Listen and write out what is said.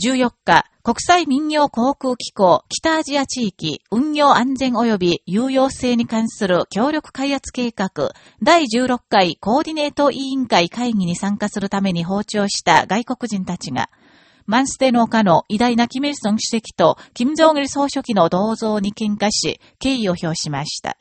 14日、国際民謡航空機構北アジア地域運用安全及び有用性に関する協力開発計画第16回コーディネート委員会会議に参加するために訪朝した外国人たちが、マンステ農家の偉大なキム・イルソン主席とキム・ジョン・ル総書記の銅像に喧嘩し、敬意を表しました。